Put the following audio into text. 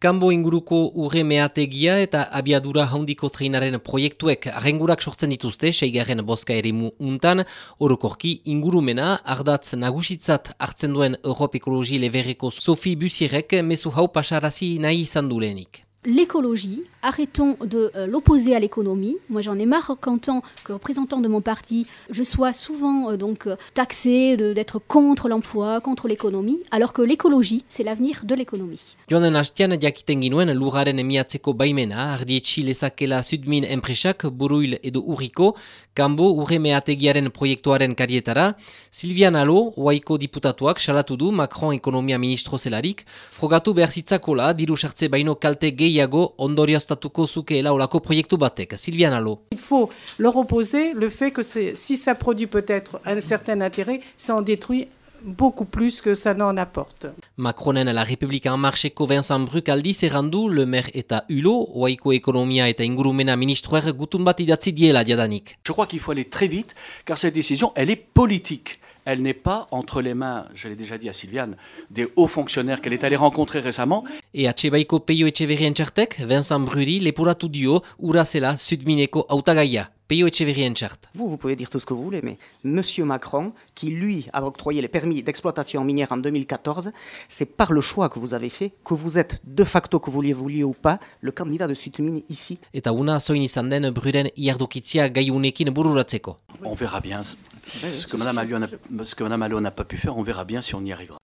Kambo inguruko urre meategia eta abiadura haundiko treinaren proiektuek arrengurak sortzen dituzte seigarren boska erimu untan, orokorki ingurumena ardatz nagusitzat hartzen duen Europe Ekologi leverreko Sophie Busirek mesu hau pasarazi nahi izan dulenik. l'écologie, arrêtons de euh, l'opposer à l'économie. Moi, j'en ai marre qu'en tant que représentant de mon parti, je sois souvent euh, donc euh, taxé d'être contre l'emploi, contre l'économie, alors que l'écologie, c'est l'avenir de l'économie. Joanen hastian jakiten ginuen lurraren emiatzeko baimena, ardietxi lezakela Sudmin enpresak, buruil edo urriko, kanbo urre meategiaren proiektuaren karietara, Silvian Alo, oaiko diputatuak salatu du Macron ekonomia ministro zelarik, frogatu behar zitzakola, diru sartze baino kalte gehi gehiago ondorioztatuko zukeela olako proiektu batek. Sylviane Allo. Il faut leur opposer le fait que si ça produit peut-être un certain intérêt, ça en détruit beaucoup plus que ça n'en apporte. Macronen la République en marcheko Vincent Bruc aldiz errandu, le maire eta ulo, oaiko ekonomia eta ingurumena ministroer gutun bat idatzi diela diadanik. Je crois qu'il faut aller très vite, car cette décision, elle est politique elle n'est pas entre les mains, je l'ai déjà dit à Sylviane, des hauts fonctionnaires qu'elle est allée rencontrer récemment. Et à Tchebaiko Peio Echeverrien Tchertek, Vincent Bruri, lepuratu dio, urasela sudmineko autagaia. Vous, vous pouvez dire tout ce que vous voulez, mais Monsieur Macron, qui lui a octroyé les permis d'exploitation minière en 2014, c'est par le choix que vous avez fait que vous êtes de facto, que vous le vouliez ou pas, le candidat de Sudmine ici. On verra bien ce que Madame Alliot n'a pas pu faire, on verra bien si on y arrivera.